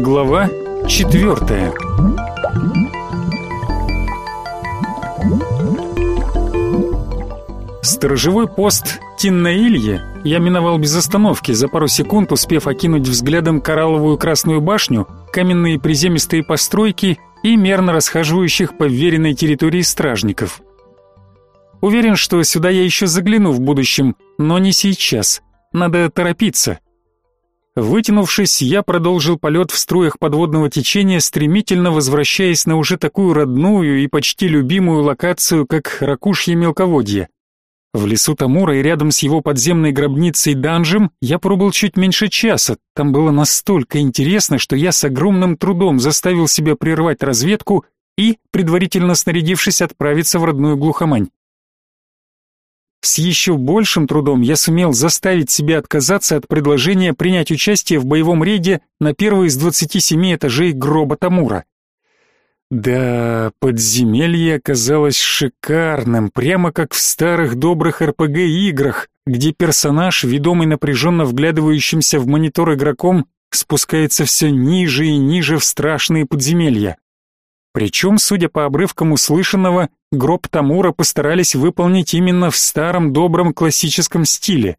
Глава четвертая Сторожевой пост Тиннаилье я миновал без остановки, за пару секунд успев окинуть взглядом коралловую красную башню, каменные приземистые постройки и мерно расхаживающих по веренной территории стражников. Уверен, что сюда я еще загляну в будущем, но не сейчас. Надо торопиться. Вытянувшись, я продолжил полет в струях подводного течения, стремительно возвращаясь на уже такую родную и почти любимую локацию, как Ракушье мелководье. В лесу Тамура и рядом с его подземной гробницей Данжем я пробыл чуть меньше часа. Там было настолько интересно, что я с огромным трудом заставил себя прервать разведку и, предварительно снарядившись, отправиться в родную глухомань. С еще большим трудом я сумел заставить себя отказаться от предложения принять участие в боевом рейде на первый из 27 этажей гроба Тамура. Да, подземелье оказалось шикарным, прямо как в старых добрых РПГ-играх, где персонаж, ведомый напряженно вглядывающимся в монитор игроком, спускается все ниже и ниже в страшные подземелья. Причем, судя по обрывкам услышанного, гроб Тамура постарались выполнить именно в старом добром классическом стиле.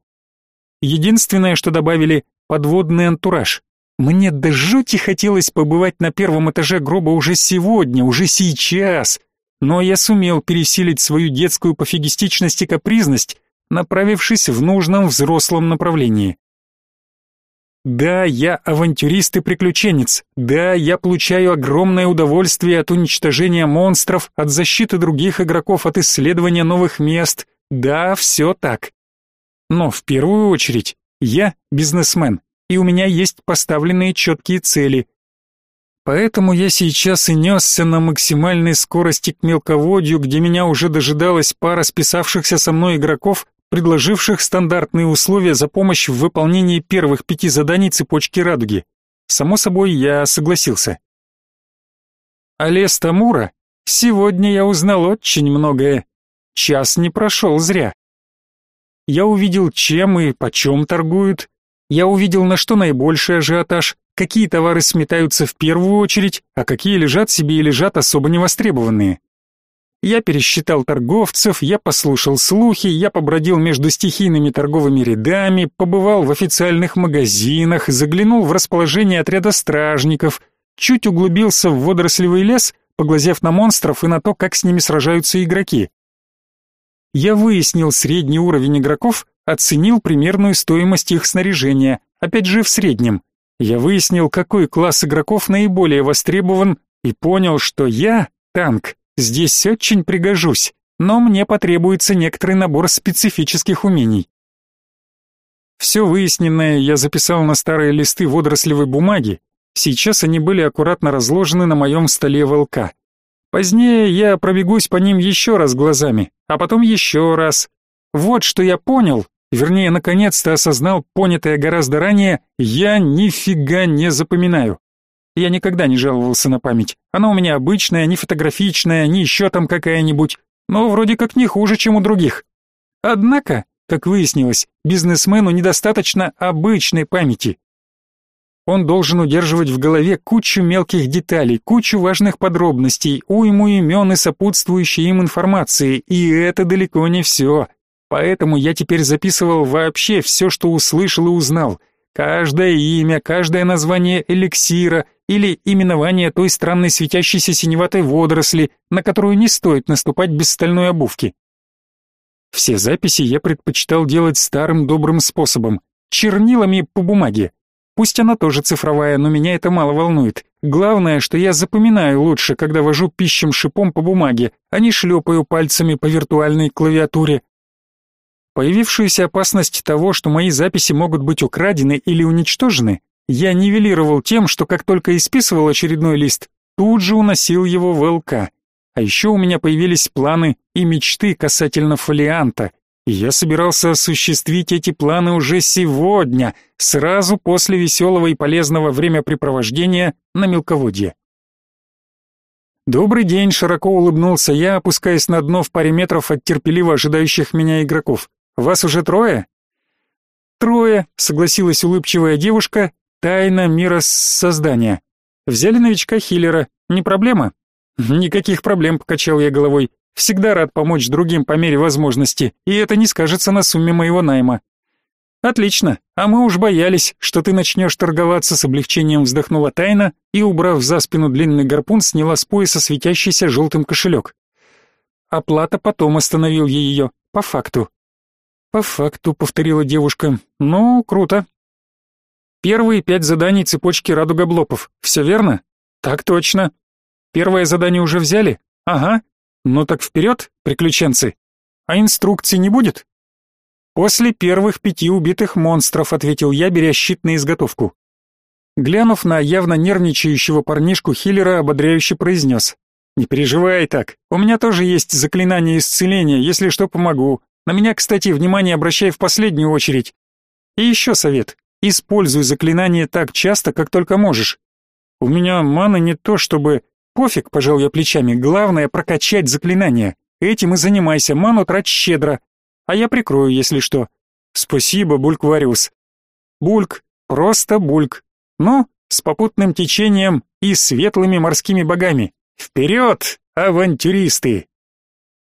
Единственное, что добавили — подводный антураж. Мне до жути хотелось побывать на первом этаже гроба уже сегодня, уже сейчас, но я сумел пересилить свою детскую пофигистичность и капризность, направившись в нужном взрослом направлении. Да, я авантюрист и приключенец. Да, я получаю огромное удовольствие от уничтожения монстров, от защиты других игроков, от исследования новых мест. Да, все так. Но в первую очередь я бизнесмен и у меня есть поставленные четкие цели. Поэтому я сейчас и несся на максимальной скорости к мелководью, где меня уже дожидалась пара списавшихся со мной игроков, предложивших стандартные условия за помощь в выполнении первых пяти заданий цепочки радуги. Само собой, я согласился. О Тамура сегодня я узнал очень многое. Час не прошел зря. Я увидел, чем и почем торгуют, я увидел, на что наибольший ажиотаж, какие товары сметаются в первую очередь, а какие лежат себе и лежат особо невостребованные. Я пересчитал торговцев, я послушал слухи, я побродил между стихийными торговыми рядами, побывал в официальных магазинах, заглянул в расположение отряда стражников, чуть углубился в водорослевый лес, поглазев на монстров и на то, как с ними сражаются игроки. Я выяснил средний уровень игроков, оценил примерную стоимость их снаряжения, опять же в среднем. Я выяснил, какой класс игроков наиболее востребован и понял, что я, танк, здесь очень пригожусь, но мне потребуется некоторый набор специфических умений. Все выясненное я записал на старые листы водорослевой бумаги, сейчас они были аккуратно разложены на моем столе волка. Позднее я пробегусь по ним еще раз глазами, а потом еще раз. Вот что я понял вернее, наконец-то осознал понятое гораздо ранее, я нифига не запоминаю. Я никогда не жаловался на память. Она у меня обычная, не фотографичная, не еще там какая-нибудь, но вроде как не хуже, чем у других. Однако, как выяснилось, бизнесмену недостаточно обычной памяти. Он должен удерживать в голове кучу мелких деталей, кучу важных подробностей, уйму имен и сопутствующей им информации, и это далеко не все. Поэтому я теперь записывал вообще все, что услышал и узнал. Каждое имя, каждое название эликсира или именование той странной светящейся синеватой водоросли, на которую не стоит наступать без стальной обувки. Все записи я предпочитал делать старым добрым способом, чернилами по бумаге. Пусть она тоже цифровая, но меня это мало волнует. Главное, что я запоминаю лучше, когда вожу пищем шипом по бумаге, а не шлепаю пальцами по виртуальной клавиатуре. Появившуюся опасность того, что мои записи могут быть украдены или уничтожены, я нивелировал тем, что как только исписывал очередной лист, тут же уносил его в ЛК. А еще у меня появились планы и мечты касательно фолианта, и я собирался осуществить эти планы уже сегодня, сразу после веселого и полезного времяпрепровождения на мелководье. «Добрый день», — широко улыбнулся я, опускаясь на дно в паре метров от терпеливо ожидающих меня игроков. Вас уже трое? Трое, согласилась улыбчивая девушка, тайна мира создания. Взяли новичка хиллера. Не проблема? Никаких проблем, покачал я головой. Всегда рад помочь другим по мере возможности, и это не скажется на сумме моего найма. Отлично. А мы уж боялись, что ты начнешь торговаться, с облегчением вздохнула Тайна и, убрав за спину длинный гарпун, сняла с пояса светящийся желтым кошелек. Оплата потом остановил ее, по факту. По факту, повторила девушка. Ну, круто. Первые пять заданий цепочки радуга блопов. Все верно? Так точно. Первое задание уже взяли? Ага. Ну так вперед, приключенцы. А инструкций не будет? После первых пяти убитых монстров, ответил я, беря щит на изготовку. Глянув на явно нервничающего парнишку Хиллера, ободряюще произнес. «Не переживай так. У меня тоже есть заклинание исцеления, если что, помогу. На меня, кстати, внимание обращай в последнюю очередь. И еще совет. Используй заклинание так часто, как только можешь. У меня мана не то чтобы... Пофиг, пожал я плечами, главное прокачать заклинание. Этим и занимайся, ману трать щедро. А я прикрою, если что. Спасибо, Бульквариус. Бульк, просто Бульк. Ну, с попутным течением и светлыми морскими богами. Вперед, авантюристы!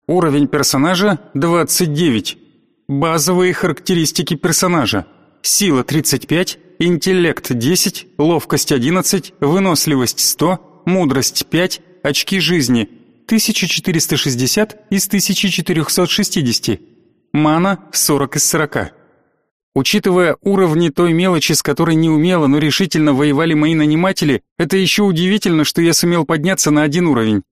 Уровень персонажа 29. Базовые характеристики персонажа. Сила 35, интеллект 10, ловкость 11, выносливость 100, мудрость 5, очки жизни 1460 из 1460. Мана 40 из 40. Учитывая уровни той мелочи, с которой не умело, но решительно воевали мои наниматели, это еще удивительно, что я сумел подняться на один уровень.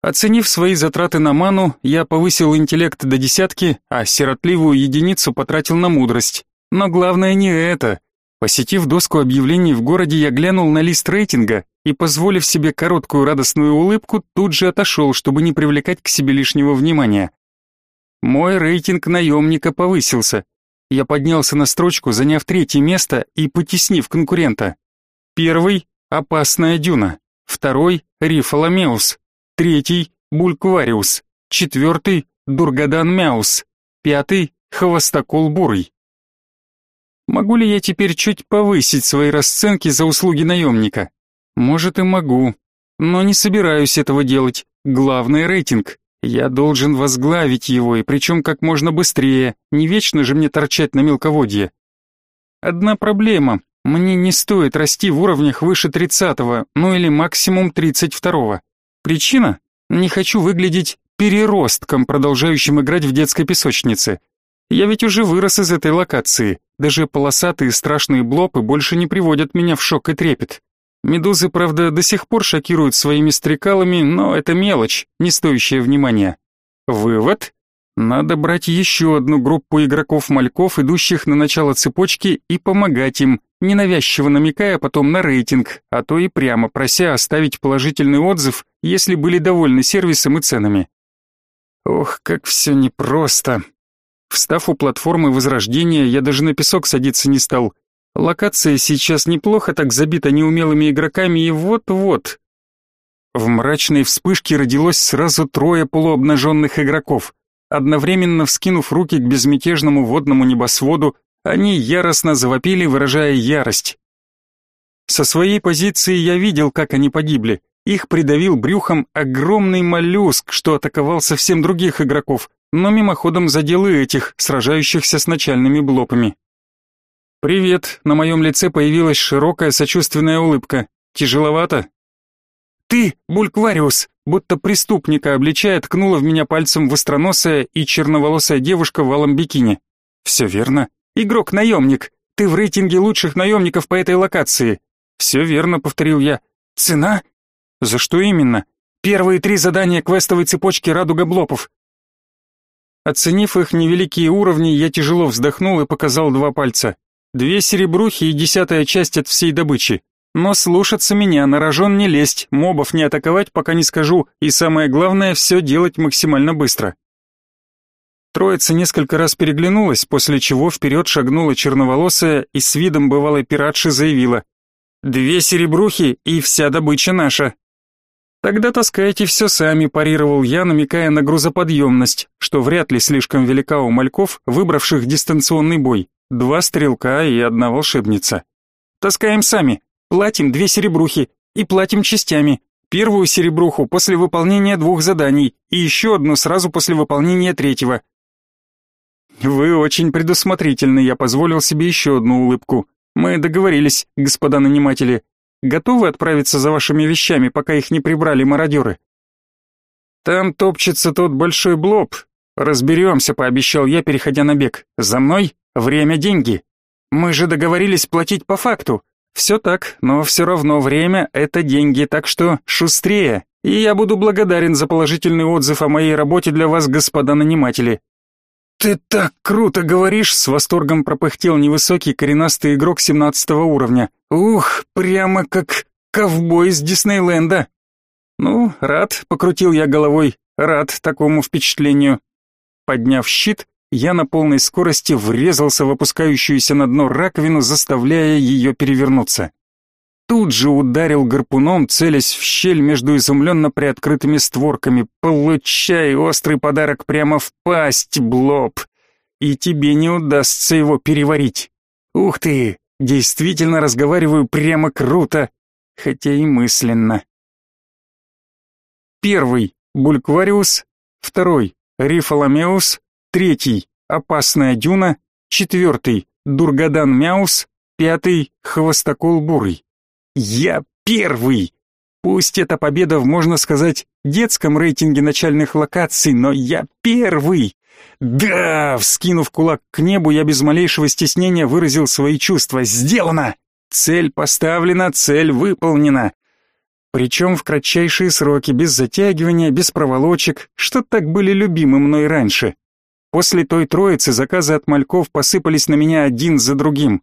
Оценив свои затраты на ману, я повысил интеллект до десятки, а сиротливую единицу потратил на мудрость. Но главное не это. Посетив доску объявлений в городе, я глянул на лист рейтинга и, позволив себе короткую радостную улыбку, тут же отошел, чтобы не привлекать к себе лишнего внимания. Мой рейтинг наемника повысился, я поднялся на строчку, заняв третье место и потеснив конкурента. Первый — опасная дюна, второй — рифаламеус, третий — бульквариус, четвертый — дургадан мяус, пятый — хвостокол бурый. Могу ли я теперь чуть повысить свои расценки за услуги наемника? Может и могу, но не собираюсь этого делать. Главный рейтинг. Я должен возглавить его, и причем как можно быстрее, не вечно же мне торчать на мелководье. Одна проблема, мне не стоит расти в уровнях выше тридцатого, ну или максимум тридцать второго. Причина? Не хочу выглядеть переростком, продолжающим играть в детской песочнице. Я ведь уже вырос из этой локации, даже полосатые страшные блопы больше не приводят меня в шок и трепет. Медузы, правда, до сих пор шокируют своими стрекалами, но это мелочь, не стоящая внимания. Вывод? Надо брать еще одну группу игроков-мальков, идущих на начало цепочки, и помогать им, ненавязчиво намекая потом на рейтинг, а то и прямо прося оставить положительный отзыв, если были довольны сервисом и ценами. Ох, как все непросто. Встав у платформы Возрождения, я даже на песок садиться не стал, Локация сейчас неплохо так забита неумелыми игроками, и вот-вот... В мрачной вспышке родилось сразу трое полуобнаженных игроков. Одновременно вскинув руки к безмятежному водному небосводу, они яростно завопили, выражая ярость. Со своей позиции я видел, как они погибли. Их придавил брюхом огромный моллюск, что атаковал совсем других игроков, но мимоходом задел и этих, сражающихся с начальными блопами. «Привет!» На моем лице появилась широкая сочувственная улыбка. «Тяжеловато?» «Ты, Бульквариус!» Будто преступника обличая, ткнула в меня пальцем востроносая и черноволосая девушка в алом бикини. «Все верно. Игрок-наемник. Ты в рейтинге лучших наемников по этой локации». «Все верно», — повторил я. «Цена?» «За что именно?» «Первые три задания квестовой цепочки «Радуга Блопов». Оценив их невеликие уровни, я тяжело вздохнул и показал два пальца. Две серебрухи и десятая часть от всей добычи. Но слушаться меня, на рожон не лезть, мобов не атаковать, пока не скажу, и самое главное, все делать максимально быстро. Троица несколько раз переглянулась, после чего вперед шагнула черноволосая и с видом бывалой пиратши заявила «Две серебрухи и вся добыча наша». «Тогда таскайте все сами», – парировал я, намекая на грузоподъемность, что вряд ли слишком велика у мальков, выбравших дистанционный бой. Два стрелка и одна волшебница. Таскаем сами, платим две серебрухи, и платим частями. Первую серебруху после выполнения двух заданий и еще одну сразу после выполнения третьего. Вы очень предусмотрительны, я позволил себе еще одну улыбку. Мы договорились, господа наниматели. Готовы отправиться за вашими вещами, пока их не прибрали мародеры? Там топчется тот большой блоб. Разберемся, пообещал я, переходя на бег. За мной время деньги. Мы же договорились платить по факту. Все так, но все равно время это деньги, так что шустрее. И я буду благодарен за положительный отзыв о моей работе для вас, господа наниматели. «Ты так круто говоришь!» — с восторгом пропыхтел невысокий коренастый игрок семнадцатого уровня. «Ух, прямо как ковбой из Диснейленда!» «Ну, рад», — покрутил я головой, — «рад такому впечатлению». Подняв щит, я на полной скорости врезался в опускающуюся на дно раковину, заставляя ее перевернуться. Тут же ударил гарпуном, целясь в щель между изумленно приоткрытыми створками. «Получай острый подарок прямо в пасть, Блоб! И тебе не удастся его переварить! Ух ты! Действительно разговариваю прямо круто, хотя и мысленно!» Первый — Бульквариус, второй — Рифаламеус, третий — Опасная дюна, четвертый — Дургадан Мяус, пятый — Хвостокол Бурый. Я первый! Пусть это победа в, можно сказать, детском рейтинге начальных локаций, но я первый! Да! Вскинув кулак к небу, я без малейшего стеснения выразил свои чувства. Сделано! Цель поставлена, цель выполнена. Причем в кратчайшие сроки, без затягивания, без проволочек, что так были любимы мной раньше. После той троицы заказы от мальков посыпались на меня один за другим.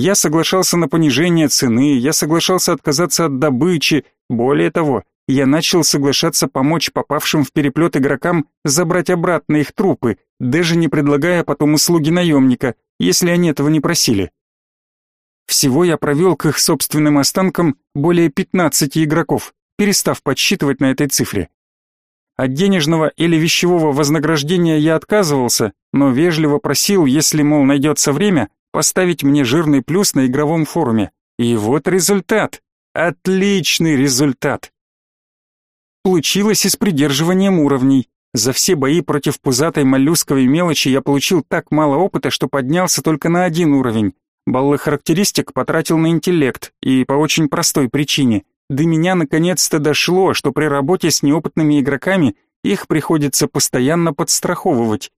Я соглашался на понижение цены, я соглашался отказаться от добычи, более того, я начал соглашаться помочь попавшим в переплет игрокам забрать обратно их трупы, даже не предлагая потом услуги наемника, если они этого не просили. Всего я провел к их собственным останкам более 15 игроков, перестав подсчитывать на этой цифре. От денежного или вещевого вознаграждения я отказывался, но вежливо просил, если, мол, найдется время, поставить мне жирный плюс на игровом форуме. И вот результат. Отличный результат. Получилось и с придерживанием уровней. За все бои против пузатой моллюсковой мелочи я получил так мало опыта, что поднялся только на один уровень. Баллы характеристик потратил на интеллект, и по очень простой причине. До меня наконец-то дошло, что при работе с неопытными игроками их приходится постоянно подстраховывать.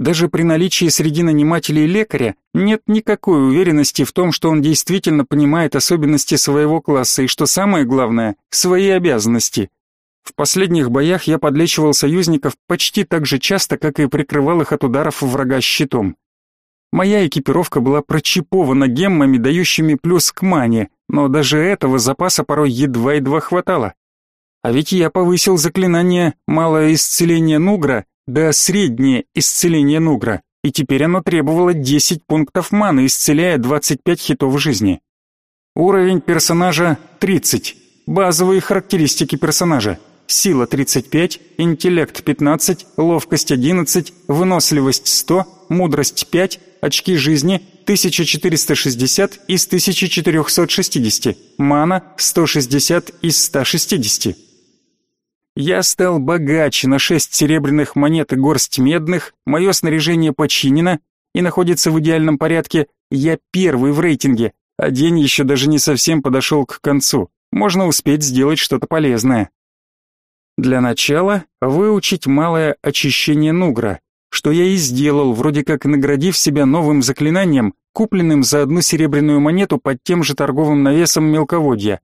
Даже при наличии среди нанимателей лекаря нет никакой уверенности в том, что он действительно понимает особенности своего класса и, что самое главное, свои обязанности. В последних боях я подлечивал союзников почти так же часто, как и прикрывал их от ударов врага щитом. Моя экипировка была прочипована геммами, дающими плюс к мане, но даже этого запаса порой едва-едва хватало. А ведь я повысил заклинание «Малое исцеление Нугра» до среднее исцеление Нугра, и теперь оно требовало 10 пунктов маны, исцеляя 25 хитов жизни. Уровень персонажа 30. Базовые характеристики персонажа. Сила 35, интеллект 15, ловкость 11, выносливость 100, мудрость 5, очки жизни 1460 из 1460, мана 160 из 160. Я стал богаче на шесть серебряных монет и горсть медных, мое снаряжение починено и находится в идеальном порядке, я первый в рейтинге, а день еще даже не совсем подошел к концу. Можно успеть сделать что-то полезное. Для начала выучить малое очищение нугра, что я и сделал, вроде как наградив себя новым заклинанием, купленным за одну серебряную монету под тем же торговым навесом мелководья.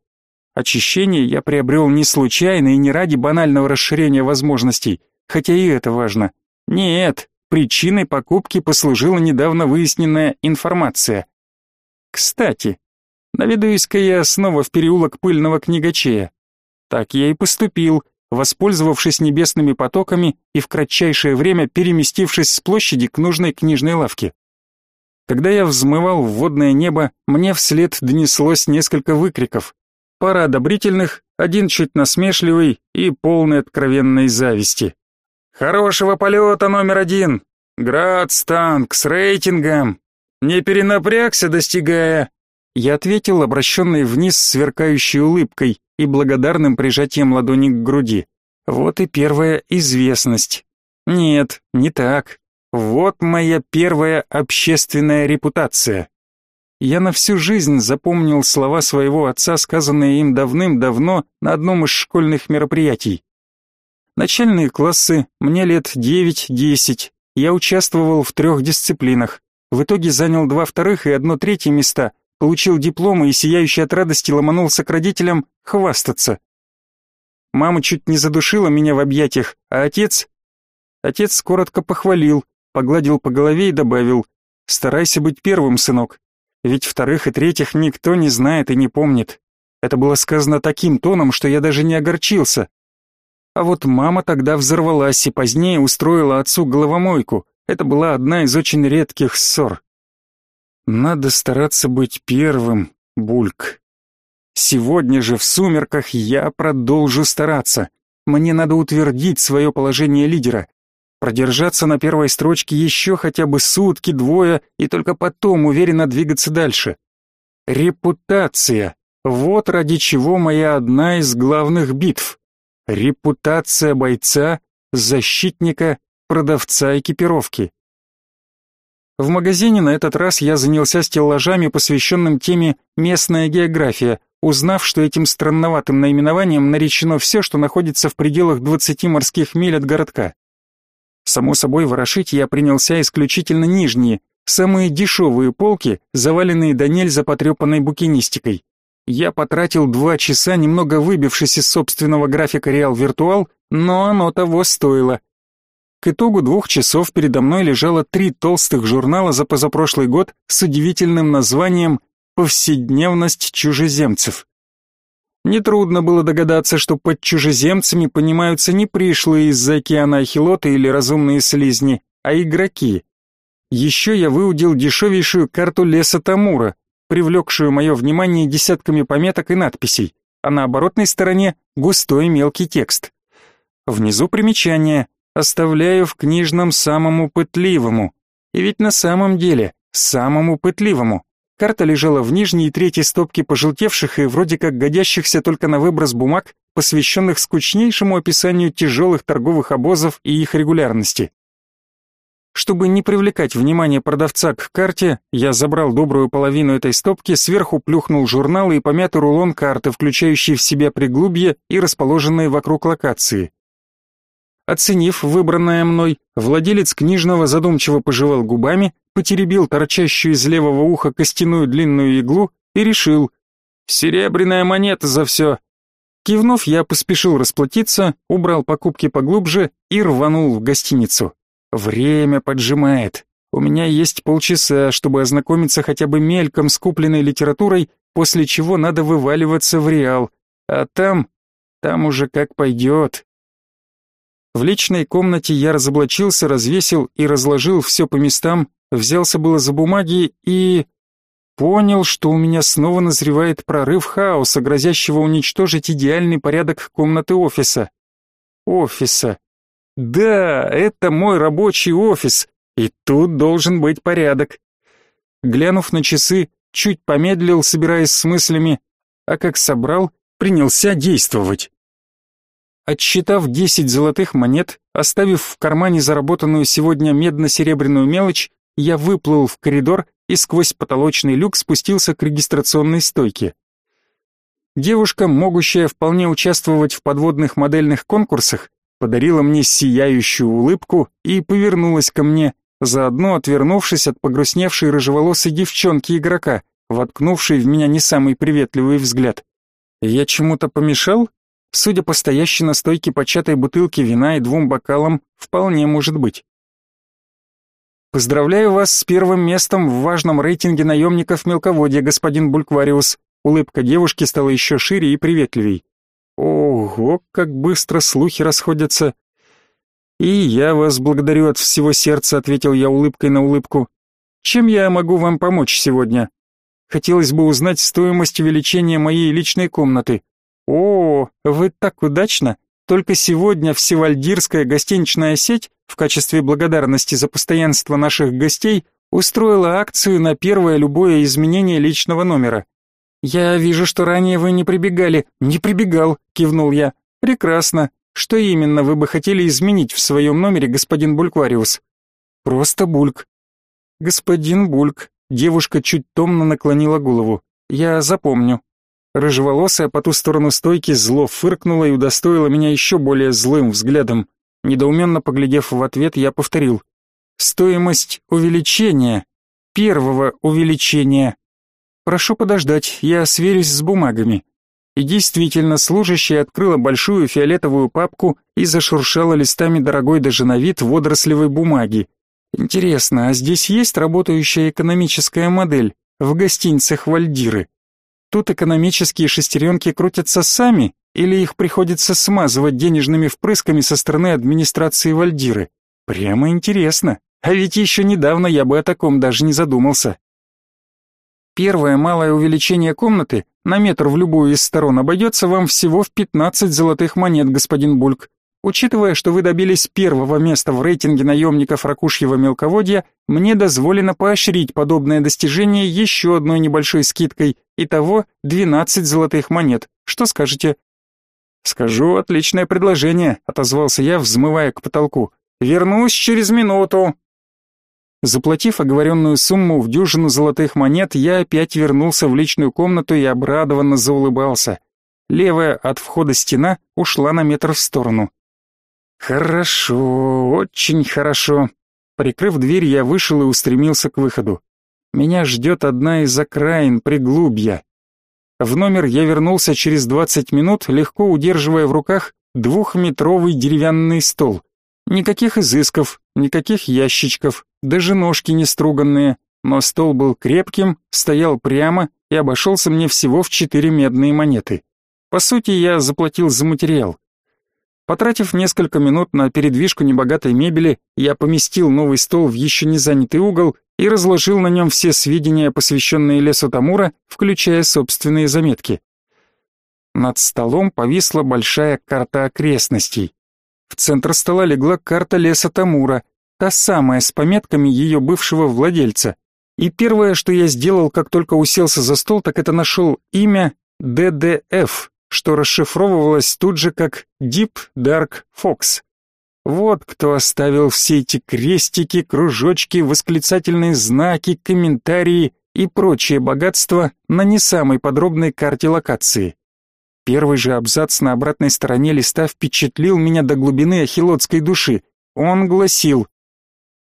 Очищение я приобрел не случайно и не ради банального расширения возможностей, хотя и это важно. Нет, причиной покупки послужила недавно выясненная информация. Кстати, наведаюсь-ка я снова в переулок пыльного книгачея. Так я и поступил, воспользовавшись небесными потоками и в кратчайшее время переместившись с площади к нужной книжной лавке. Когда я взмывал в водное небо, мне вслед донеслось несколько выкриков, пара одобрительных, один чуть насмешливый и полный откровенной зависти. «Хорошего полета, номер один! Градстанк с рейтингом! Не перенапрягся, достигая! Я ответил, обращенный вниз сверкающей улыбкой и благодарным прижатием ладони к груди. Вот и первая известность. Нет, не так. Вот моя первая общественная репутация. Я на всю жизнь запомнил слова своего отца, сказанные им давным-давно на одном из школьных мероприятий. Начальные классы, мне лет 9-10. Я участвовал в трех дисциплинах. В итоге занял два вторых и одно третье места, получил дипломы и сияющий от радости ломанулся к родителям хвастаться. Мама чуть не задушила меня в объятиях, а отец... Отец коротко похвалил, погладил по голове и добавил, «Старайся быть первым, сынок, ведь вторых и третьих никто не знает и не помнит». Это было сказано таким тоном, что я даже не огорчился. А вот мама тогда взорвалась и позднее устроила отцу головомойку. Это была одна из очень редких ссор. Надо стараться быть первым, Бульк. Сегодня же в сумерках я продолжу стараться. Мне надо утвердить свое положение лидера. Продержаться на первой строчке еще хотя бы сутки, двое, и только потом уверенно двигаться дальше. Репутация. Вот ради чего моя одна из главных битв. Репутация бойца, защитника, продавца экипировки. В магазине на этот раз я занялся стеллажами, посвященным теме «Местная география», узнав, что этим странноватым наименованием наречено все, что находится в пределах 20 морских миль от городка. Само собой, ворошить я принялся исключительно нижние, самые дешевые полки, заваленные до нельзя потрепанной букинистикой. Я потратил два часа, немного выбившись из собственного графика Real Virtual, но оно того стоило. К итогу двух часов передо мной лежало три толстых журнала за позапрошлый год с удивительным названием «Повседневность чужеземцев». Нетрудно было догадаться, что под чужеземцами понимаются не пришлые из-за океана ахилоты или разумные слизни, а игроки. Еще я выудил дешевейшую карту леса Тамура, привлекшую мое внимание десятками пометок и надписей, а на оборотной стороне густой мелкий текст. Внизу примечание «Оставляю в книжном самому пытливому». И ведь на самом деле, самому пытливому. Карта лежала в нижней и третьей стопке пожелтевших и вроде как годящихся только на выброс бумаг, посвященных скучнейшему описанию тяжелых торговых обозов и их регулярности. Чтобы не привлекать внимание продавца к карте, я забрал добрую половину этой стопки, сверху плюхнул журналы и помятый рулон карты, включающий в себя приглубье и расположенные вокруг локации. Оценив выбранное мной, владелец книжного задумчиво пожевал губами, потеребил торчащую из левого уха костяную длинную иглу и решил «Серебряная монета за все!» Кивнув, я поспешил расплатиться, убрал покупки поглубже и рванул в гостиницу. Время поджимает. У меня есть полчаса, чтобы ознакомиться хотя бы мельком с купленной литературой, после чего надо вываливаться в Реал. А там... там уже как пойдет. В личной комнате я разоблачился, развесил и разложил все по местам, взялся было за бумаги и... Понял, что у меня снова назревает прорыв хаоса, грозящего уничтожить идеальный порядок комнаты офиса. Офиса. Да, это мой рабочий офис, и тут должен быть порядок. Глянув на часы, чуть помедлил, собираясь с мыслями, а как собрал, принялся действовать. Отсчитав десять золотых монет, оставив в кармане заработанную сегодня медно-серебряную мелочь, я выплыл в коридор и сквозь потолочный люк спустился к регистрационной стойке. Девушка, могущая вполне участвовать в подводных модельных конкурсах, подарила мне сияющую улыбку и повернулась ко мне, заодно отвернувшись от погрустневшей рыжеволосой девчонки-игрока, воткнувшей в меня не самый приветливый взгляд. Я чему-то помешал? Судя по стоящей на стойке початой бутылке вина и двум бокалам, вполне может быть. Поздравляю вас с первым местом в важном рейтинге наемников мелководья, господин Бульквариус. Улыбка девушки стала еще шире и приветливей. Ого, как быстро слухи расходятся. И я вас благодарю от всего сердца, ответил я улыбкой на улыбку. Чем я могу вам помочь сегодня? Хотелось бы узнать стоимость увеличения моей личной комнаты. О, вы так удачно. Только сегодня всевальдирская гостиничная сеть в качестве благодарности за постоянство наших гостей Устроила акцию на первое любое изменение личного номера. Я вижу, что ранее вы не прибегали. Не прибегал, кивнул я. Прекрасно. Что именно вы бы хотели изменить в своем номере, господин Бульквариус? Просто Бульк. Господин Бульк. Девушка чуть томно наклонила голову. Я запомню. Рыжеволосая по ту сторону стойки зло фыркнула и удостоила меня еще более злым взглядом. Недоуменно поглядев в ответ, я повторил. Стоимость увеличения. Первого увеличения. Прошу подождать, я сверюсь с бумагами. И действительно, служащая открыла большую фиолетовую папку и зашуршала листами дорогой даже на вид водорослевой бумаги. Интересно, а здесь есть работающая экономическая модель в гостиницах Вальдиры? Тут экономические шестеренки крутятся сами, или их приходится смазывать денежными впрысками со стороны администрации Вальдиры? Прямо интересно. А ведь еще недавно я бы о таком даже не задумался. Первое малое увеличение комнаты на метр в любую из сторон обойдется вам всего в 15 золотых монет, господин Бульк. Учитывая, что вы добились первого места в рейтинге наемников ракушьего мелководья, мне дозволено поощрить подобное достижение еще одной небольшой скидкой, итого 12 золотых монет. Что скажете? Скажу, отличное предложение, отозвался я, взмывая к потолку. Вернусь через минуту. Заплатив оговоренную сумму в дюжину золотых монет, я опять вернулся в личную комнату и обрадованно заулыбался. Левая от входа стена ушла на метр в сторону. Хорошо, очень хорошо. Прикрыв дверь, я вышел и устремился к выходу. Меня ждет одна из окраин приглубья. В номер я вернулся через двадцать минут, легко удерживая в руках двухметровый деревянный стол. Никаких изысков, никаких ящичков, даже ножки не струганные, но стол был крепким, стоял прямо и обошелся мне всего в четыре медные монеты. По сути, я заплатил за материал. Потратив несколько минут на передвижку небогатой мебели, я поместил новый стол в еще не занятый угол и разложил на нем все сведения, посвященные лесу Тамура, включая собственные заметки. Над столом повисла большая карта окрестностей. В центр стола легла карта леса Тамура, та самая с пометками ее бывшего владельца. И первое, что я сделал, как только уселся за стол, так это нашел имя ДДФ, что расшифровывалось тут же как Deep Dark Fox. Вот кто оставил все эти крестики, кружочки, восклицательные знаки, комментарии и прочее богатство на не самой подробной карте локации. Первый же абзац на обратной стороне листа впечатлил меня до глубины ахилотской души. Он гласил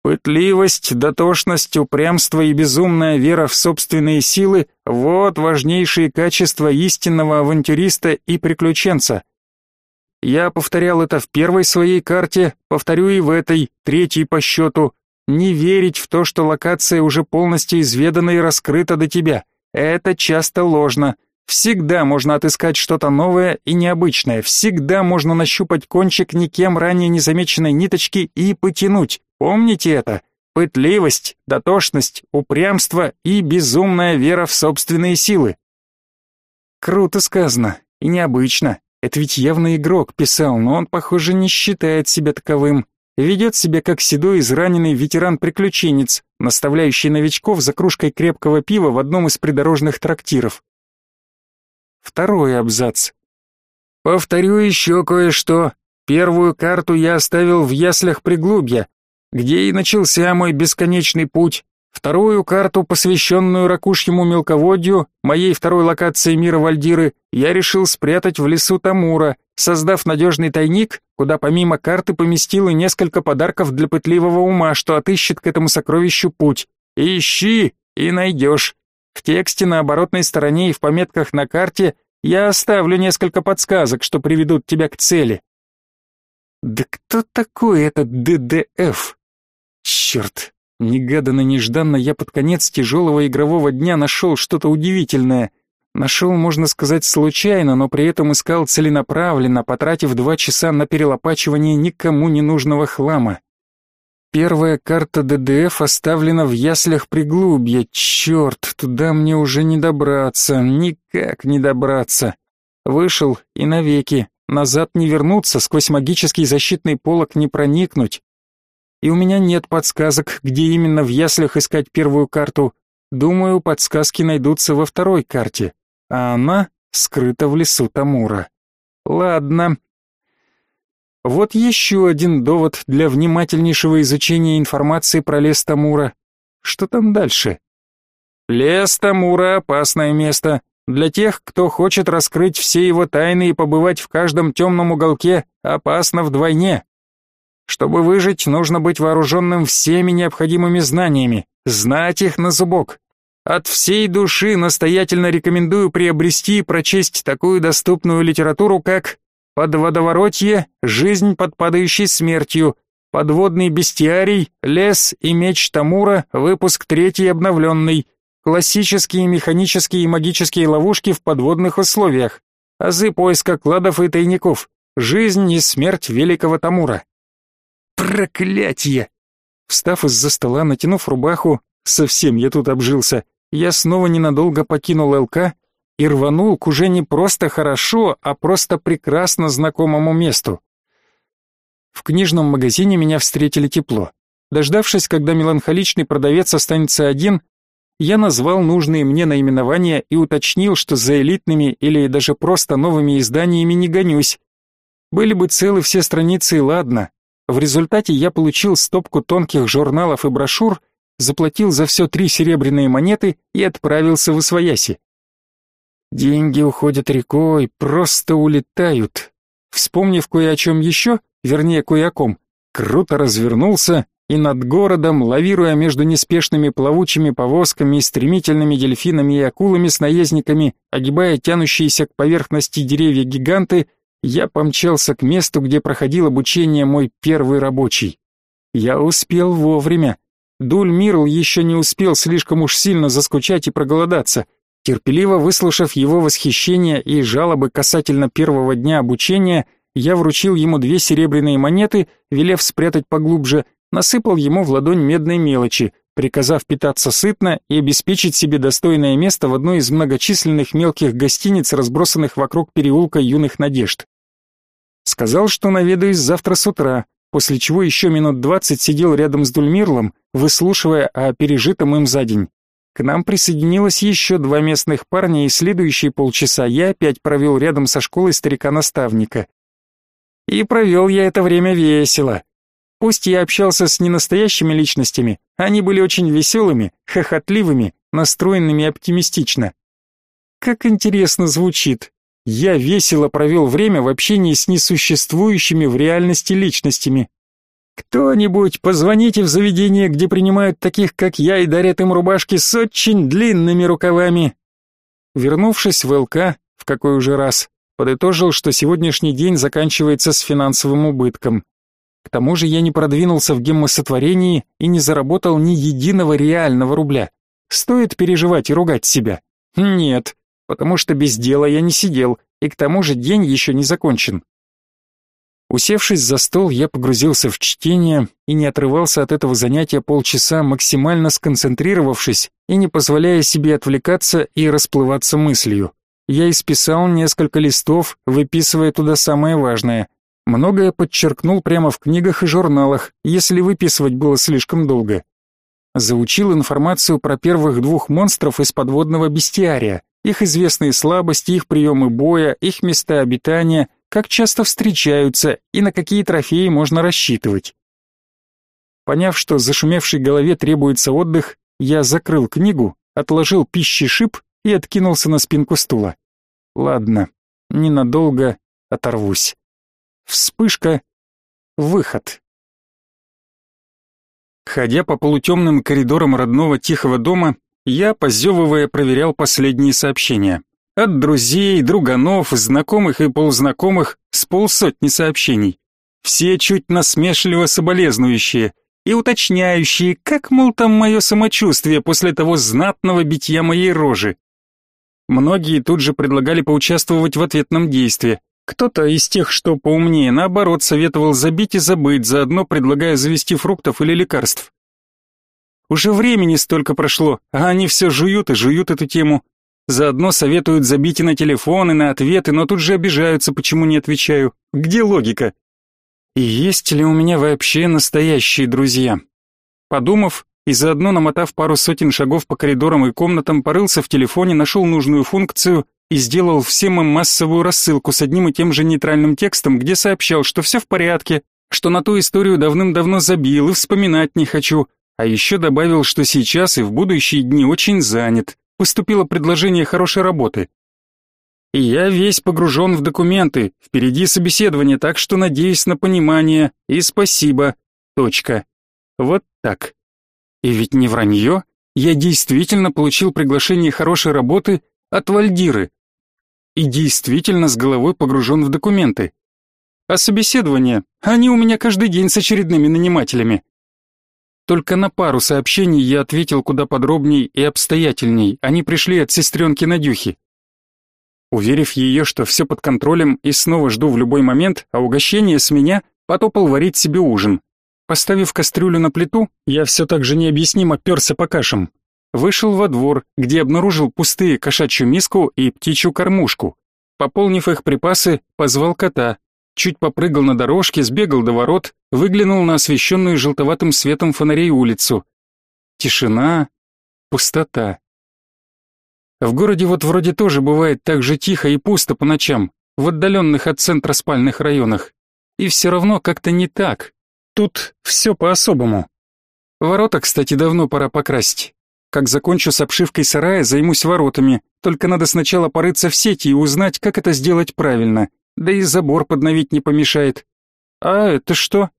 Пытливость, дотошность, упрямство и безумная вера в собственные силы – вот важнейшие качества истинного авантюриста и приключенца. Я повторял это в первой своей карте, повторю и в этой, третьей по счету. Не верить в то, что локация уже полностью изведана и раскрыта до тебя. Это часто ложно. Всегда можно отыскать что-то новое и необычное, всегда можно нащупать кончик никем ранее незамеченной ниточки и потянуть. Помните это? Пытливость, дотошность, упрямство и безумная вера в собственные силы. Круто сказано и необычно. Это ведь явно игрок писал, но он, похоже, не считает себя таковым. Ведет себя как седой израненный ветеран-приключенец, наставляющий новичков за кружкой крепкого пива в одном из придорожных трактиров. Второй абзац. Повторю еще кое-что. Первую карту я оставил в яслях приглубья, где и начался мой бесконечный путь. Вторую карту, посвященную ракушьему мелководью, моей второй локации мира Вальдиры, я решил спрятать в лесу Тамура, создав надежный тайник, куда помимо карты поместил и несколько подарков для пытливого ума, что отыщет к этому сокровищу путь. Ищи и найдешь. В тексте на оборотной стороне и в пометках на карте я оставлю несколько подсказок, что приведут тебя к цели. Да кто такой этот ДДФ? Черт, негаданно-нежданно я под конец тяжелого игрового дня нашел что-то удивительное. Нашел, можно сказать, случайно, но при этом искал целенаправленно, потратив два часа на перелопачивание никому не нужного хлама. Первая карта ДДФ оставлена в яслях приглубья. Черт, туда мне уже не добраться, никак не добраться. Вышел и навеки, назад не вернуться, сквозь магический защитный полог не проникнуть. И у меня нет подсказок, где именно в яслях искать первую карту. Думаю, подсказки найдутся во второй карте, а она скрыта в лесу Тамура. Ладно. Вот еще один довод для внимательнейшего изучения информации про лес Тамура. Что там дальше? Лес Тамура — опасное место. Для тех, кто хочет раскрыть все его тайны и побывать в каждом темном уголке, опасно вдвойне. Чтобы выжить, нужно быть вооруженным всеми необходимыми знаниями, знать их на зубок. От всей души настоятельно рекомендую приобрести и прочесть такую доступную литературу, как «Под водоворотье. Жизнь под падающей смертью», «Подводный бестиарий. Лес и меч Тамура. Выпуск третий обновленный», «Классические механические и магические ловушки в подводных условиях», «Азы поиска кладов и тайников», «Жизнь и смерть великого Тамура». Проклятье! Встав из-за стола, натянув рубаху, совсем я тут обжился, я снова ненадолго покинул ЛК и рванул к уже не просто хорошо, а просто прекрасно знакомому месту. В книжном магазине меня встретили тепло. Дождавшись, когда меланхоличный продавец останется один, я назвал нужные мне наименования и уточнил, что за элитными или даже просто новыми изданиями не гонюсь. Были бы целы все страницы и ладно, в результате я получил стопку тонких журналов и брошюр, заплатил за все три серебряные монеты и отправился в Освояси. Деньги уходят рекой, просто улетают. Вспомнив кое о чем еще, вернее кое о ком, круто развернулся и над городом, лавируя между неспешными плавучими повозками и стремительными дельфинами и акулами с наездниками, огибая тянущиеся к поверхности деревья гиганты, я помчался к месту, где проходил обучение мой первый рабочий. Я успел вовремя. Дуль Мирл еще не успел слишком уж сильно заскучать и проголодаться. Терпеливо выслушав его восхищение и жалобы касательно первого дня обучения, я вручил ему две серебряные монеты, велев спрятать поглубже, насыпал ему в ладонь медной мелочи, приказав питаться сытно и обеспечить себе достойное место в одной из многочисленных мелких гостиниц, разбросанных вокруг переулка юных надежд. Сказал, что наведаюсь завтра с утра, после чего еще минут двадцать сидел рядом с Дульмирлом, выслушивая о пережитом им за день. К нам присоединилось еще два местных парня, и следующие полчаса я опять провел рядом со школой старика-наставника. И провел я это время весело. Пусть я общался с ненастоящими личностями, они были очень веселыми, хохотливыми, настроенными оптимистично. Как интересно звучит. Я весело провел время в общении с несуществующими в реальности личностями. Кто-нибудь позвоните в заведение, где принимают таких, как я, и дарят им рубашки с очень длинными рукавами. Вернувшись в ЛК, в какой уже раз, подытожил, что сегодняшний день заканчивается с финансовым убытком. К тому же я не продвинулся в геммосотворении и не заработал ни единого реального рубля. Стоит переживать и ругать себя? Нет, потому что без дела я не сидел, и к тому же день еще не закончен. Усевшись за стол, я погрузился в чтение и не отрывался от этого занятия полчаса, максимально сконцентрировавшись и не позволяя себе отвлекаться и расплываться мыслью. Я исписал несколько листов, выписывая туда самое важное — Многое подчеркнул прямо в книгах и журналах, если выписывать было слишком долго. Заучил информацию про первых двух монстров из подводного бестиария, их известные слабости, их приемы боя, их места обитания, как часто встречаются и на какие трофеи можно рассчитывать. Поняв, что зашумевшей голове требуется отдых, я закрыл книгу, отложил пищи шип и откинулся на спинку стула. Ладно, ненадолго оторвусь. Вспышка. Выход. Ходя по полутемным коридорам родного тихого дома, я, позевывая, проверял последние сообщения. От друзей, друганов, знакомых и полузнакомых с полсотни сообщений. Все чуть насмешливо соболезнующие и уточняющие, как, мол, там мое самочувствие после того знатного битья моей рожи. Многие тут же предлагали поучаствовать в ответном действии, кто-то из тех, что поумнее, наоборот, советовал забить и забыть, заодно предлагая завести фруктов или лекарств. Уже времени столько прошло, а они все жуют и жуют эту тему. Заодно советуют забить и на телефон, и на ответы, но тут же обижаются, почему не отвечаю. Где логика? И есть ли у меня вообще настоящие друзья? Подумав и заодно намотав пару сотен шагов по коридорам и комнатам, порылся в телефоне, нашел нужную функцию и сделал всем им массовую рассылку с одним и тем же нейтральным текстом, где сообщал, что все в порядке, что на ту историю давным-давно забил и вспоминать не хочу, а еще добавил, что сейчас и в будущие дни очень занят. Поступило предложение хорошей работы. И я весь погружен в документы, впереди собеседование, так что надеюсь на понимание и спасибо. Точка. Вот так. И ведь не вранье, я действительно получил приглашение хорошей работы от Вальдиры. И действительно с головой погружен в документы. А собеседования, они у меня каждый день с очередными нанимателями. Только на пару сообщений я ответил куда подробней и обстоятельней. Они пришли от сестренки Надюхи. Уверив ее, что все под контролем и снова жду в любой момент, а угощение с меня, потопал варить себе ужин. Поставив кастрюлю на плиту, я все так же необъяснимо перся по кашам. Вышел во двор, где обнаружил пустые кошачью миску и птичью кормушку. Пополнив их припасы, позвал кота, чуть попрыгал на дорожке, сбегал до ворот, выглянул на освещенную желтоватым светом фонарей улицу. Тишина, пустота. В городе вот вроде тоже бывает так же тихо и пусто по ночам, в отдаленных от центра спальных районах. И все равно как-то не так. Тут все по-особому. Ворота, кстати, давно пора покрасить. Как закончу с обшивкой сарая, займусь воротами. Только надо сначала порыться в сети и узнать, как это сделать правильно да и забор подновить не помешает. А это что?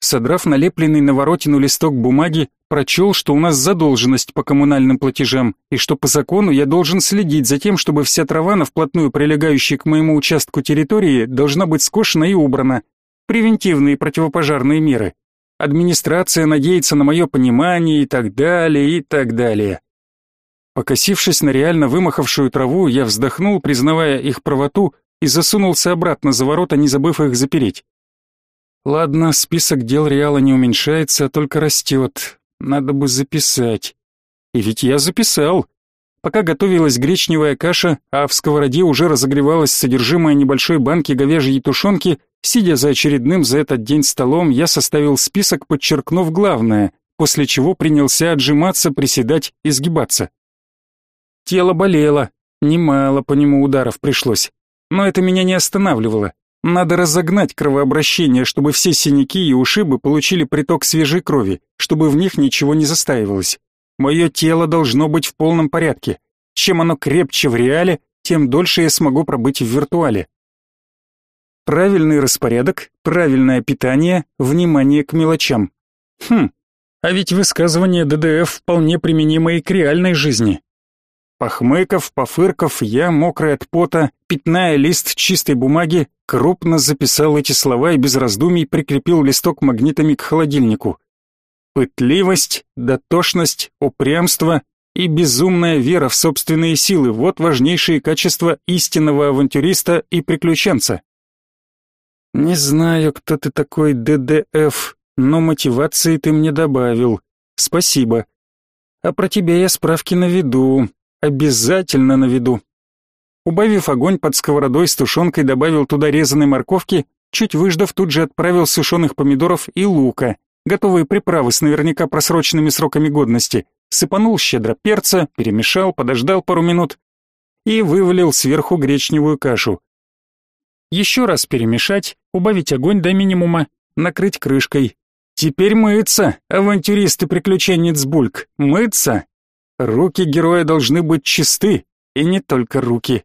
Содрав налепленный на воротину листок бумаги, прочел, что у нас задолженность по коммунальным платежам, и что по закону я должен следить за тем, чтобы вся трава на вплотную прилегающей к моему участку территории должна быть скошена и убрана. Превентивные противопожарные меры. Администрация надеется на мое понимание и так далее, и так далее. Покосившись на реально вымахавшую траву, я вздохнул, признавая их правоту, и засунулся обратно за ворота, не забыв их запереть. Ладно, список дел Реала не уменьшается, а только растет. Надо бы записать. И ведь я записал. Пока готовилась гречневая каша, а в сковороде уже разогревалось содержимое небольшой банки говяжьей тушенки, сидя за очередным за этот день столом, я составил список, подчеркнув главное, после чего принялся отжиматься, приседать и сгибаться. Тело болело, немало по нему ударов пришлось. Но это меня не останавливало. Надо разогнать кровообращение, чтобы все синяки и ушибы получили приток свежей крови, чтобы в них ничего не застаивалось. Мое тело должно быть в полном порядке. Чем оно крепче в реале, тем дольше я смогу пробыть в виртуале. Правильный распорядок, правильное питание, внимание к мелочам. Хм, а ведь высказывание ДДФ вполне применимо и к реальной жизни. Похмыков, пофырков, я, мокрый от пота, пятная лист чистой бумаги, крупно записал эти слова и без раздумий прикрепил листок магнитами к холодильнику. Пытливость, дотошность, упрямство и безумная вера в собственные силы – вот важнейшие качества истинного авантюриста и приключенца. Не знаю, кто ты такой, ДДФ, но мотивации ты мне добавил. Спасибо. А про тебя я справки наведу. Обязательно на виду. Убавив огонь под сковородой с тушенкой, добавил туда резаной морковки, чуть выждав, тут же отправил сушеных помидоров и лука, готовые приправы с наверняка просроченными сроками годности, сыпанул щедро перца, перемешал, подождал пару минут и вывалил сверху гречневую кашу. Еще раз перемешать, убавить огонь до минимума, накрыть крышкой. Теперь мыться, авантюрист и приключенец Бульк, мыться Руки героя должны быть чисты, и не только руки.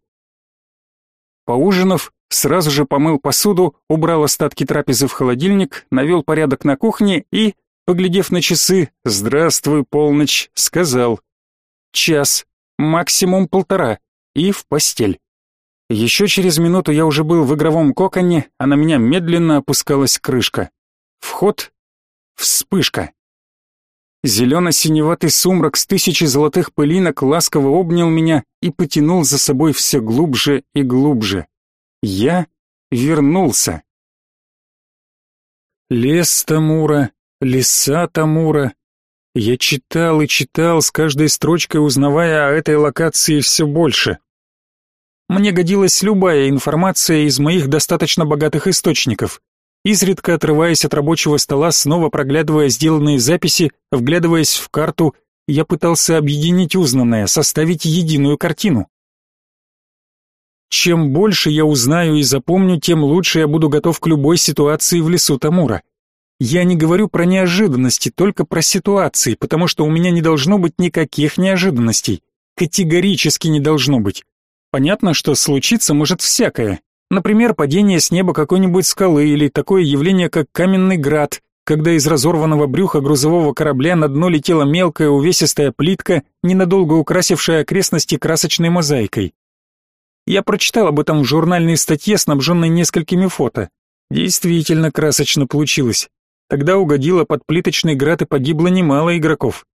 Поужинав, сразу же помыл посуду, убрал остатки трапезы в холодильник, навел порядок на кухне и, поглядев на часы, «Здравствуй, полночь», сказал. «Час, максимум полтора, и в постель». Еще через минуту я уже был в игровом коконе, а на меня медленно опускалась крышка. Вход, вспышка. Зелено-синеватый сумрак с тысячи золотых пылинок ласково обнял меня и потянул за собой все глубже и глубже. Я вернулся. Лес Тамура, леса Тамура. Я читал и читал, с каждой строчкой узнавая о этой локации все больше. Мне годилась любая информация из моих достаточно богатых источников. изредка отрываясь от рабочего стола, снова проглядывая сделанные записи, вглядываясь в карту, я пытался объединить узнанное, составить единую картину. Чем больше я узнаю и запомню, тем лучше я буду готов к любой ситуации в лесу Тамура. Я не говорю про неожиданности, только про ситуации, потому что у меня не должно быть никаких неожиданностей. Категорически не должно быть. Понятно, что случиться может всякое. Например, падение с неба какой-нибудь скалы или такое явление, как каменный град, когда из разорванного брюха грузового корабля на дно летела мелкая увесистая плитка, ненадолго украсившая окрестности красочной мозаикой. Я прочитал об этом в журнальной статье, снабженной несколькими фото. Действительно красочно получилось. Тогда угодило под плиточный град и погибло немало игроков.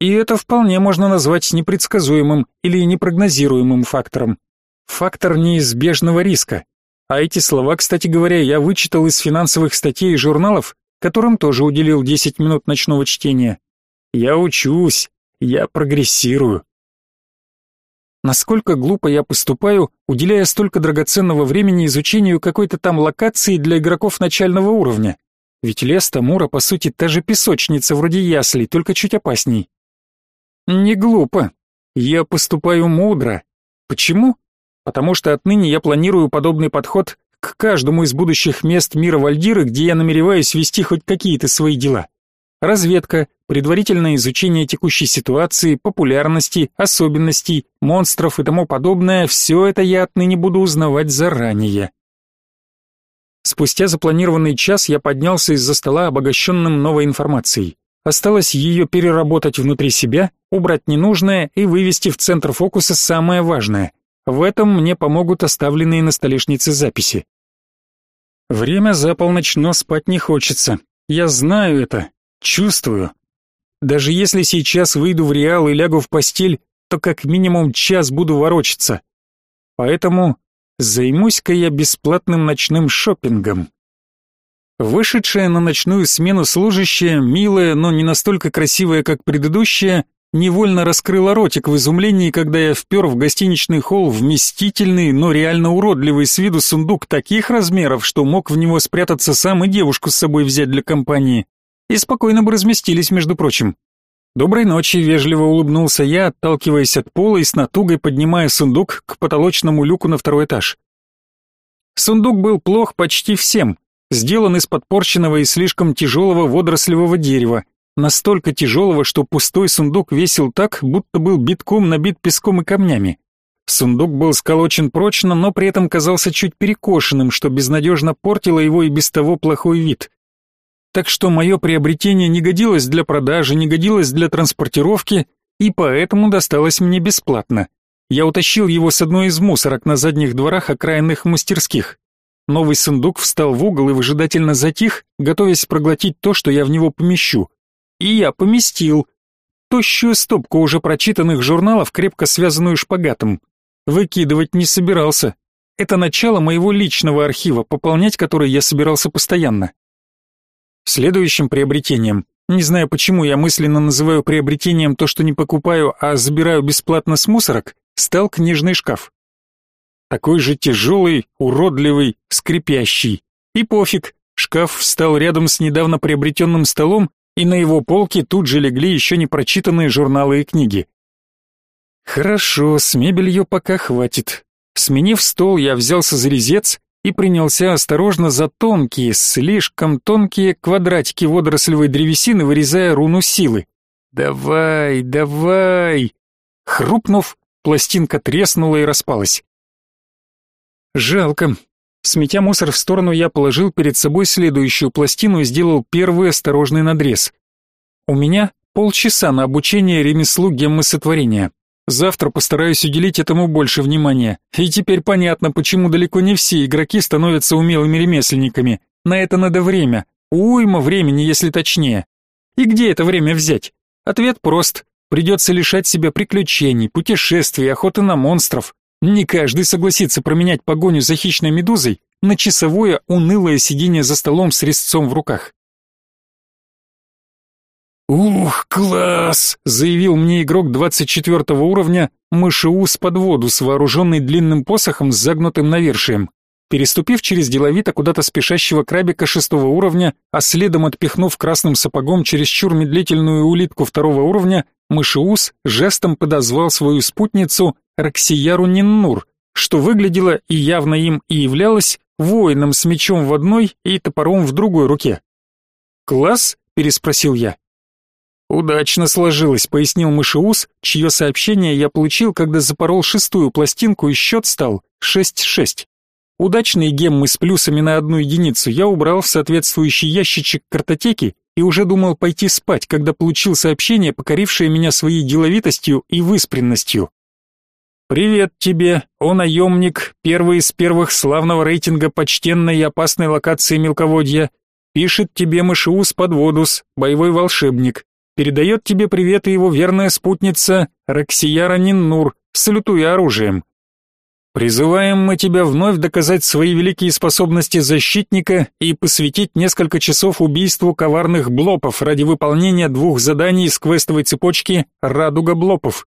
И это вполне можно назвать непредсказуемым или непрогнозируемым фактором. Фактор неизбежного риска. А эти слова, кстати говоря, я вычитал из финансовых статей и журналов, которым тоже уделил 10 минут ночного чтения. Я учусь, я прогрессирую. Насколько глупо я поступаю, уделяя столько драгоценного времени изучению какой-то там локации для игроков начального уровня. Ведь лес Тамура, по сути, та же песочница вроде яслей, только чуть опасней. Не глупо. Я поступаю мудро. Почему? Потому что отныне я планирую подобный подход к каждому из будущих мест мира Вальдиры, где я намереваюсь вести хоть какие-то свои дела. Разведка, предварительное изучение текущей ситуации, популярности, особенностей, монстров и тому подобное, все это я отныне буду узнавать заранее. Спустя запланированный час я поднялся из-за стола обогащенным новой информацией. Осталось ее переработать внутри себя, убрать ненужное и вывести в центр фокуса самое важное. В этом мне помогут оставленные на столешнице записи. Время за полночь, но спать не хочется. Я знаю это, Чувствую. Даже если сейчас выйду в Реал и лягу в постель, то как минимум час буду ворочаться. Поэтому займусь-ка я бесплатным ночным шопингом. Вышедшая на ночную смену служащая, милая, но не настолько красивая, как предыдущая, невольно раскрыла ротик в изумлении, когда я впер в гостиничный холл вместительный, но реально уродливый с виду сундук таких размеров, что мог в него спрятаться сам и девушку с собой взять для компании и спокойно бы разместились, между прочим. «Доброй ночи», — вежливо улыбнулся я, отталкиваясь от пола и с натугой поднимая сундук к потолочному люку на второй этаж. Сундук был плох почти всем, сделан из подпорченного и слишком тяжелого водорослевого дерева, настолько тяжелого, что пустой сундук весил так, будто был битком набит песком и камнями. Сундук был сколочен прочно, но при этом казался чуть перекошенным, что безнадежно портило его и без того плохой вид. Так что мое приобретение не годилось для продажи, не годилось для транспортировки, и поэтому досталось мне бесплатно. Я утащил его с одной из мусорок на задних дворах окраинных мастерских. Новый сундук встал в угол и выжидательно затих, готовясь проглотить то, что я в него помещу. И я поместил. Тощую стопку уже прочитанных журналов, крепко связанную шпагатом. Выкидывать не собирался. Это начало моего личного архива, пополнять который я собирался постоянно. Следующим приобретением, не знаю почему я мысленно называю приобретением то, что не покупаю, а забираю бесплатно с мусорок, стал книжный шкаф. Такой же тяжелый, уродливый, скрипящий. И пофиг, шкаф встал рядом с недавно приобретенным столом, и на его полке тут же легли еще не прочитанные журналы и книги. Хорошо, с мебелью пока хватит. Сменив стол, я взялся за резец и принялся осторожно за тонкие, слишком тонкие квадратики водорослевой древесины, вырезая руну силы. «Давай, давай!» Хрупнув, пластинка треснула и распалась. Жалко. Сметя мусор в сторону, я положил перед собой следующую пластину и сделал первый осторожный надрез. У меня полчаса на обучение ремеслу геммосотворения. Завтра постараюсь уделить этому больше внимания. И теперь понятно, почему далеко не все игроки становятся умелыми ремесленниками. На это надо время. Уйма времени, если точнее. И где это время взять? Ответ прост. Придется лишать себя приключений, путешествий, охоты на монстров. Не каждый согласится променять погоню за хищной медузой на часовое унылое сидение за столом с резцом в руках. «Ух, класс!» — заявил мне игрок 24 уровня, мышеус под воду с вооруженный длинным посохом с загнутым навершием. Переступив через деловито куда-то спешащего крабика шестого уровня, а следом отпихнув красным сапогом чересчур медлительную улитку второго уровня, мышеус жестом подозвал свою спутницу Роксияру Ниннур, что выглядело и явно им и являлось воином с мечом в одной и топором в другой руке. «Класс?» — переспросил я. «Удачно сложилось», — пояснил мышеус, чье сообщение я получил, когда запорол шестую пластинку и счет стал 6-6. Удачные геммы с плюсами на одну единицу я убрал в соответствующий ящичек картотеки и уже думал пойти спать, когда получил сообщение, покорившее меня своей деловитостью и выспренностью. «Привет тебе, о наемник, первый из первых славного рейтинга почтенной и опасной локации мелководья. Пишет тебе Мышиус Подводус, боевой волшебник. Передает тебе привет и его верная спутница Роксияра Ниннур, салютуя оружием. Призываем мы тебя вновь доказать свои великие способности защитника и посвятить несколько часов убийству коварных блопов ради выполнения двух заданий из квестовой цепочки «Радуга блопов».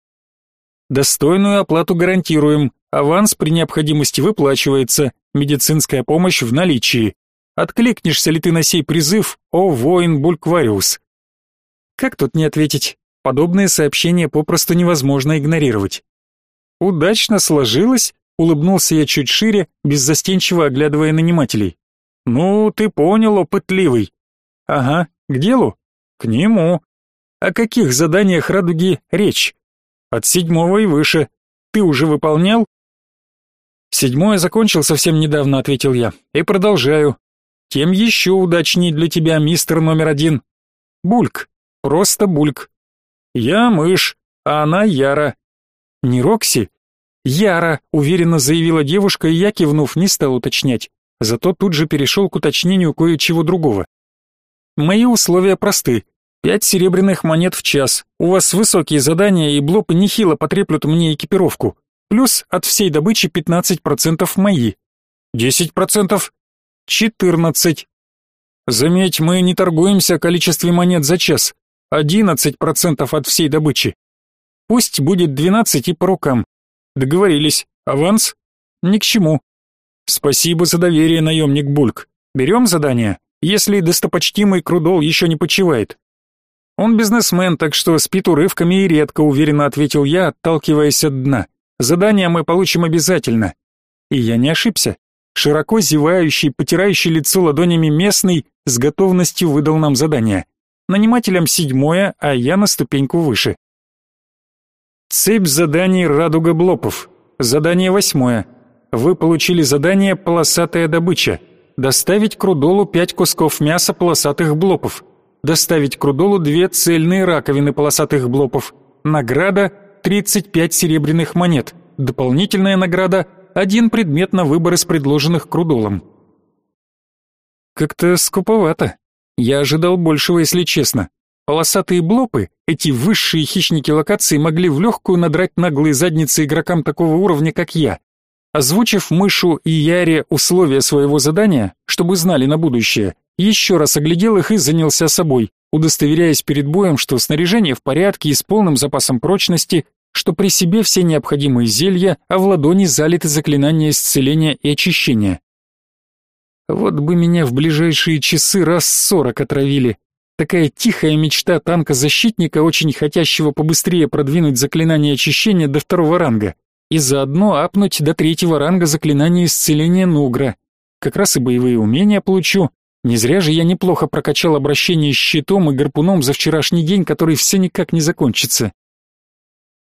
Достойную оплату гарантируем, аванс при необходимости выплачивается, медицинская помощь в наличии. Откликнешься ли ты на сей призыв, о воин Бульквариус? Как тут не ответить? Подобные сообщения попросту невозможно игнорировать. Удачно сложилось, Улыбнулся я чуть шире, беззастенчиво оглядывая нанимателей. «Ну, ты понял, опытливый». «Ага, к делу?» «К нему». «О каких заданиях радуги речь?» «От седьмого и выше. Ты уже выполнял?» «Седьмое закончил совсем недавно», — ответил я. «И продолжаю. Тем еще удачней для тебя, мистер номер один. Бульк. Просто Бульк. Я мышь, а она Яра. Не Рокси, «Яра», — уверенно заявила девушка, и я, кивнув, не стал уточнять. Зато тут же перешел к уточнению кое-чего другого. «Мои условия просты. Пять серебряных монет в час. У вас высокие задания, и блопы нехило потреплют мне экипировку. Плюс от всей добычи 15% мои. 10%? 14. Заметь, мы не торгуемся о количестве монет за час. 11% от всей добычи. Пусть будет 12 и по рукам. Договорились. Аванс? Ни к чему. Спасибо за доверие, наемник Бульк. Берем задание, если достопочтимый Крудол еще не почивает. Он бизнесмен, так что спит урывками и редко, уверенно ответил я, отталкиваясь от дна. Задание мы получим обязательно. И я не ошибся. Широко зевающий, потирающий лицо ладонями местный, с готовностью выдал нам задание. Нанимателям седьмое, а я на ступеньку выше. Цепь заданий «Радуга Блопов». Задание восьмое. Вы получили задание «Полосатая добыча». Доставить к Рудолу пять кусков мяса полосатых блопов. Доставить к Рудолу две цельные раковины полосатых блопов. Награда – 35 серебряных монет. Дополнительная награда – один предмет на выбор из предложенных Крудолом. Как-то скуповато. Я ожидал большего, если честно. Полосатые блопы, эти высшие хищники локации, могли в легкую надрать наглые задницы игрокам такого уровня, как я. Озвучив Мышу и Яре условия своего задания, чтобы знали на будущее, еще раз оглядел их и занялся собой, удостоверяясь перед боем, что снаряжение в порядке и с полным запасом прочности, что при себе все необходимые зелья, а в ладони залиты заклинания исцеления и очищения. Вот бы меня в ближайшие часы раз сорок отравили, Такая тихая мечта танка-защитника, очень хотящего побыстрее продвинуть заклинание очищения до второго ранга и заодно апнуть до третьего ранга заклинание исцеления Нугра. Как раз и боевые умения получу. Не зря же я неплохо прокачал обращение с щитом и гарпуном за вчерашний день, который все никак не закончится.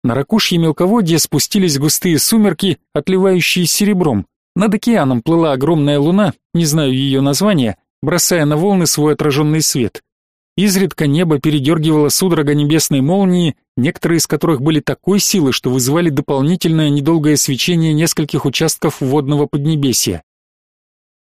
На ракушье мелководья спустились густые сумерки, отливающие серебром. Над океаном плыла огромная луна, не знаю ее названия, бросая на волны свой отраженный свет. Изредка небо передергивало судорога небесной молнии, некоторые из которых были такой силы, что вызывали дополнительное недолгое свечение нескольких участков водного поднебесья.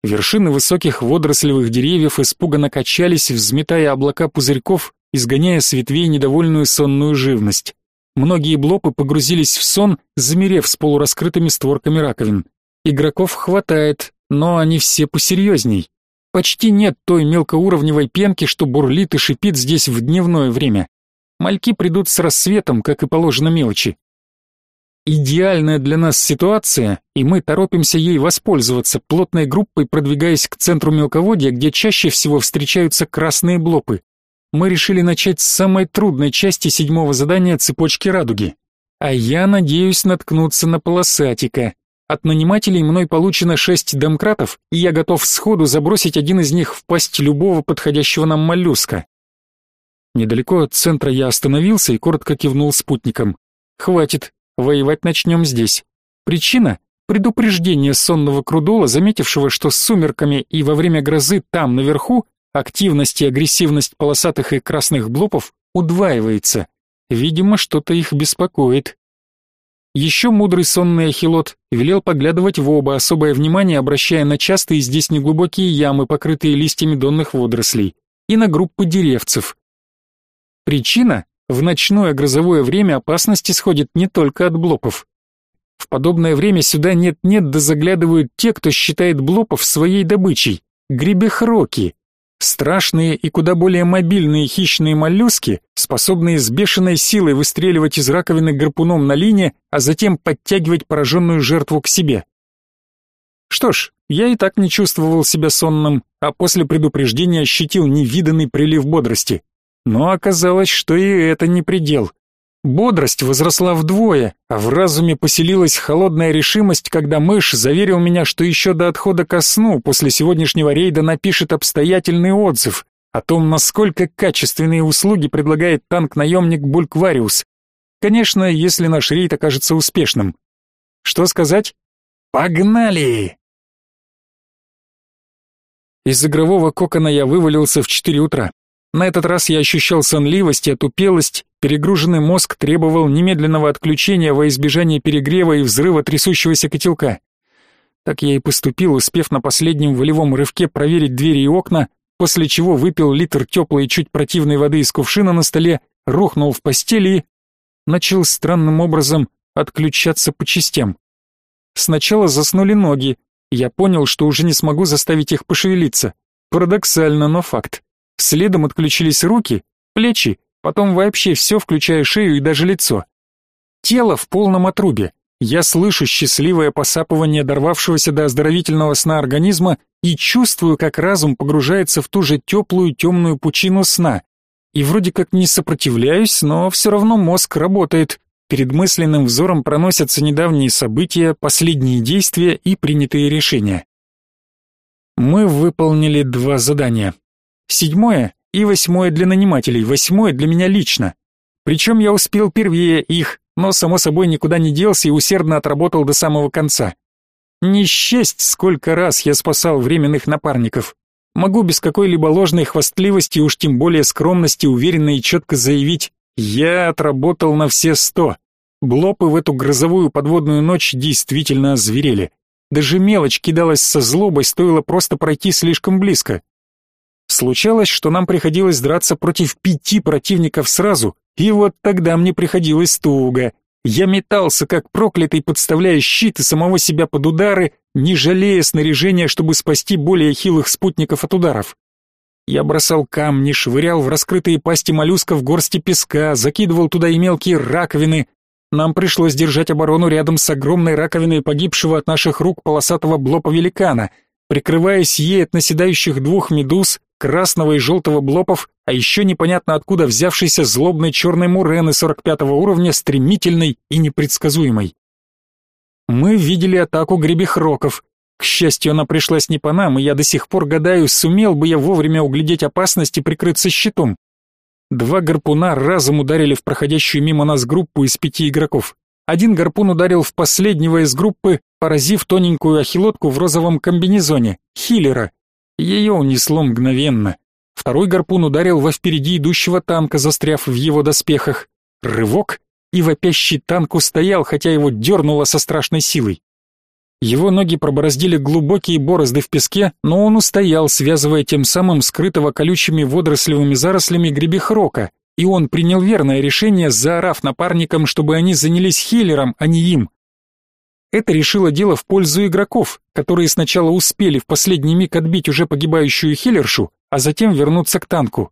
Вершины высоких водорослевых деревьев испуганно качались, взметая облака пузырьков, изгоняя с ветвей недовольную сонную живность. Многие блопы погрузились в сон, замерев с полураскрытыми створками раковин. Игроков хватает, но они все посерьезней. Почти нет той мелкоуровневой пенки, что бурлит и шипит здесь в дневное время. Мальки придут с рассветом, как и положено мелочи. идеальная для нас ситуация, и мы торопимся ей воспользоваться, плотной группой продвигаясь к центру мелководья, где чаще всего встречаются красные блопы. Мы решили начать с самой трудной части седьмого задания цепочки радуги. А я надеюсь наткнуться на полосатика. От нанимателей мной получено шесть домкратов, и я готов сходу забросить один из них в пасть любого подходящего нам моллюска. Недалеко от центра я остановился и коротко кивнул спутникам. Хватит, воевать начнем здесь. Причина — предупреждение сонного крудола, заметившего, что с сумерками и во время грозы там, наверху, активность и агрессивность полосатых и красных блопов удваивается. Видимо, что-то их беспокоит. Еще мудрый сонный ахилот велел поглядывать в оба, особое внимание обращая на частые здесь неглубокие ямы, покрытые листьями донных водорослей, и на группы деревцев. Причина — в ночное грозовое время опасность исходит не только от блопов. В подобное время сюда нет-нет да заглядывают те, кто считает блопов своей добычей — гребехроки, Страшные и куда более мобильные хищные моллюски, способные с бешеной силой выстреливать из раковины гарпуном на линии, а затем подтягивать пораженную жертву к себе. Что ж, я и так не чувствовал себя сонным, а после предупреждения ощутил невиданный прилив бодрости. Но оказалось, что и это не предел. Бодрость возросла вдвое, а в разуме поселилась холодная решимость, когда мышь заверил меня, что еще до отхода ко сну после сегодняшнего рейда напишет обстоятельный отзыв о том, насколько качественные услуги предлагает танк-наемник Бульквариус. Конечно, если наш рейд окажется успешным. Что сказать? Погнали! Из игрового кокона я вывалился в 4 утра. На этот раз я ощущал сонливость и отупелость, перегруженный мозг требовал немедленного отключения во избежание перегрева и взрыва трясущегося котелка. Так я и поступил, успев на последнем волевом рывке проверить двери и окна, после чего выпил литр теплой и чуть противной воды из кувшина на столе, рухнул в постели и начал странным образом отключаться по частям. Сначала заснули ноги, я понял, что уже не смогу заставить их пошевелиться. Парадоксально, но факт. Следом отключились руки, плечи, потом вообще все, включая шею и даже лицо. Тело в полном отрубе. Я слышу счастливое посапывание дорвавшегося до оздоровительного сна организма и чувствую, как разум погружается в ту же теплую темную пучину сна. И вроде как не сопротивляюсь, но все равно мозг работает. Перед мысленным взором проносятся недавние события, последние действия и принятые решения. Мы выполнили два задания. Седьмое и восьмое для нанимателей, восьмое для меня лично. Причем я успел первее их, но само собой никуда не делся и усердно отработал до самого конца. Не счесть, сколько раз я спасал временных напарников. Могу без какой-либо ложной хвастливости, уж тем более скромности, уверенно и четко заявить, я отработал на все сто. Блопы в эту грозовую подводную ночь действительно озверели. Даже мелочь кидалась со злобой, стоило просто пройти слишком близко. Случалось, что нам приходилось драться против пяти противников сразу, и вот тогда мне приходилось туго. Я метался как проклятый, подставляя щит и самого себя под удары, не жалея снаряжения, чтобы спасти более хилых спутников от ударов. Я бросал камни, швырял в раскрытые пасти моллюсков горсти песка, закидывал туда и мелкие раковины. Нам пришлось держать оборону рядом с огромной раковиной погибшего от наших рук полосатого блопа-великана. Прикрываясь ей от наседающих двух медуз, красного и желтого блопов, а еще непонятно откуда взявшейся злобной черной мурены 45 уровня, стремительной и непредсказуемой. Мы видели атаку гребехроков. К счастью, она пришлась не по нам, и я до сих пор гадаю, сумел бы я вовремя углядеть опасность и прикрыться щитом. Два гарпуна разом ударили в проходящую мимо нас группу из пяти игроков. Один гарпун ударил в последнего из группы, поразив тоненькую ахилотку в розовом комбинезоне, хиллера, ее унесло мгновенно. Второй гарпун ударил во впереди идущего танка, застряв в его доспехах. Рывок, и вопящий танк устоял, хотя его дернуло со страшной силой. Его ноги пробороздили глубокие борозды в песке, но он устоял, связывая тем самым скрытого колючими водорослевыми зарослями гребехрока, и он принял верное решение, заорав напарникам, чтобы они занялись хиллером, а не им. Это решило дело в пользу игроков, которые сначала успели в последний миг отбить уже погибающую хиллершу, а затем вернуться к танку.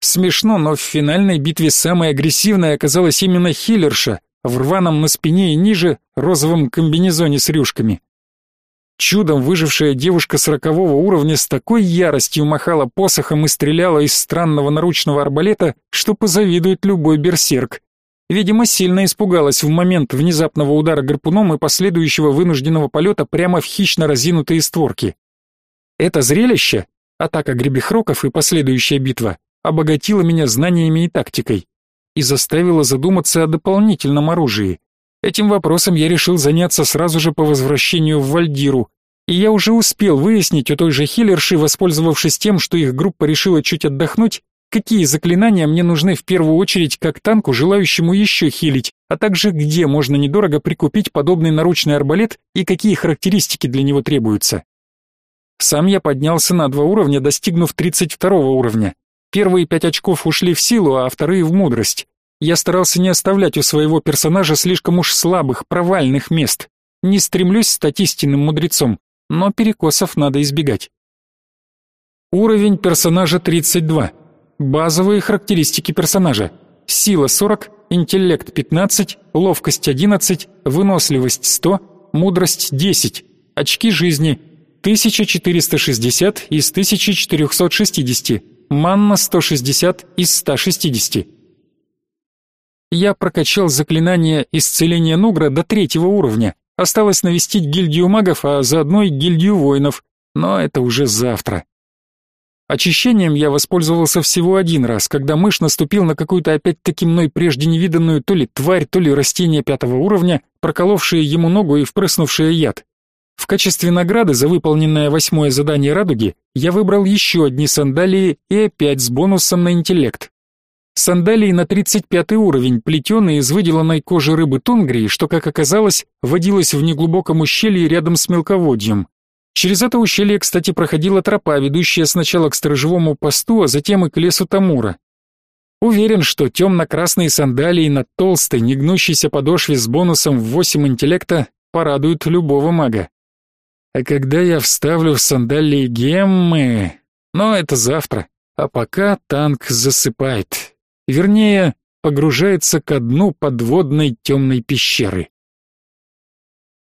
Смешно, но в финальной битве самой агрессивной оказалась именно хиллерша, в рваном на спине и ниже розовом комбинезоне с рюшками. Чудом выжившая девушка сорокового уровня с такой яростью махала посохом и стреляла из странного наручного арбалета, что позавидует любой берсерк. Видимо, сильно испугалась в момент внезапного удара гарпуном и последующего вынужденного полета прямо в хищно разинутые створки. Это зрелище, атака гребехроков и последующая битва, обогатило меня знаниями и тактикой и заставило задуматься о дополнительном оружии. Этим вопросом я решил заняться сразу же по возвращению в Вальдиру, и я уже успел выяснить у той же хиллерши, воспользовавшись тем, что их группа решила чуть отдохнуть, какие заклинания мне нужны в первую очередь как танку, желающему еще хилить, а также где можно недорого прикупить подобный наручный арбалет и какие характеристики для него требуются. Сам я поднялся на два уровня, достигнув 32 уровня. Первые пять очков ушли в силу, а вторые в мудрость. Я старался не оставлять у своего персонажа слишком уж слабых, провальных мест. Не стремлюсь стать истинным мудрецом, но перекосов надо избегать. Уровень персонажа 32. Базовые характеристики персонажа. Сила 40, интеллект 15, ловкость 11, выносливость 100, мудрость 10, очки жизни 1460 из 1460, манна 160 из 160. Я прокачал заклинание исцеления Нугра до третьего уровня. Осталось навестить гильдию магов, а заодно и гильдию воинов, но это уже завтра. Очищением я воспользовался всего один раз, когда мышь наступил на какую-то опять-таки мной прежде невиданную то ли тварь, то ли растение пятого уровня, проколовшее ему ногу и впрыснувшее яд. В качестве награды за выполненное восьмое задание радуги я выбрал еще одни сандалии и опять с бонусом на интеллект. Сандалии на 35 уровень, плетеные из выделанной кожи рыбы тунгрии, что, как оказалось, водилось в неглубоком ущелье рядом с мелководьем. Через это ущелье, кстати, проходила тропа, ведущая сначала к сторожевому посту, а затем и к лесу Тамура. Уверен, что темно-красные сандалии на толстой, негнущейся подошве с бонусом в 8 интеллекта порадуют любого мага. А когда я вставлю в сандалии геммы... Но это завтра. А пока танк засыпает. Вернее, погружается ко дну подводной темной пещеры.